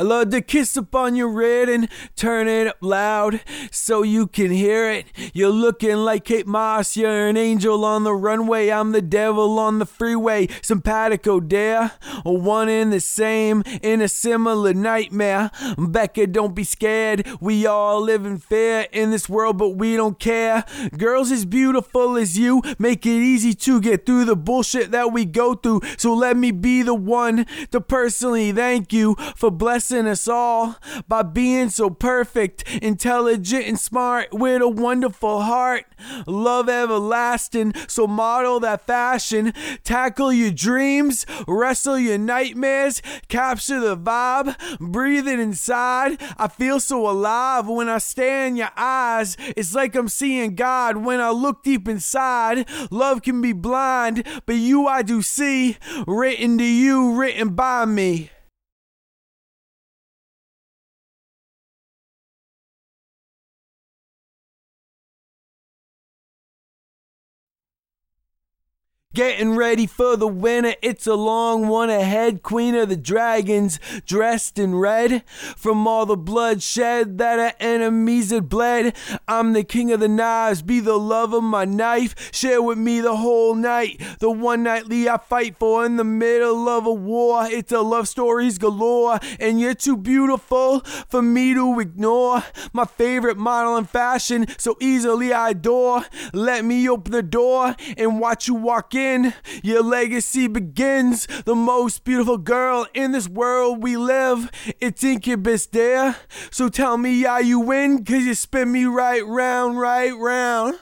I love to kiss upon your red and turn it up loud so you can hear it. You're looking like Kate Moss, you're an angel on the runway. I'm the devil on the freeway. Simpatico dare, one in the same, in a similar nightmare. Becca, don't be scared. We all live in fear in this world, but we don't care. Girls as beautiful as you make it easy to get through the bullshit that we go through. So let me be the one to personally thank you for blessing us all by being so perfect, intelligent, and smart with a wonderful heart. Love everlasting, so model that fashion. Tackle your dreams, wrestle your nightmares, capture the vibe, breathe it inside. I feel so alive when I stare in your eyes. It's like I'm seeing God when I look deep inside. Love can be blind, but you I do see. Written to you, written by me. Getting ready for the winter, it's a long one ahead. Queen of the dragons, dressed in red. From all the bloodshed that our enemies had bled, I'm the king of the knives, be the love of my knife. Share with me the whole night, the one nightly I fight for in the middle of a war. It's a love stories galore, and you're too beautiful for me to ignore. My favorite model in fashion, so easily I adore. Let me open the door and watch you walk in your legacy begins. The most beautiful girl in this world we live. It's Incubus there. So tell me how you win, cause you spin me right round, right round.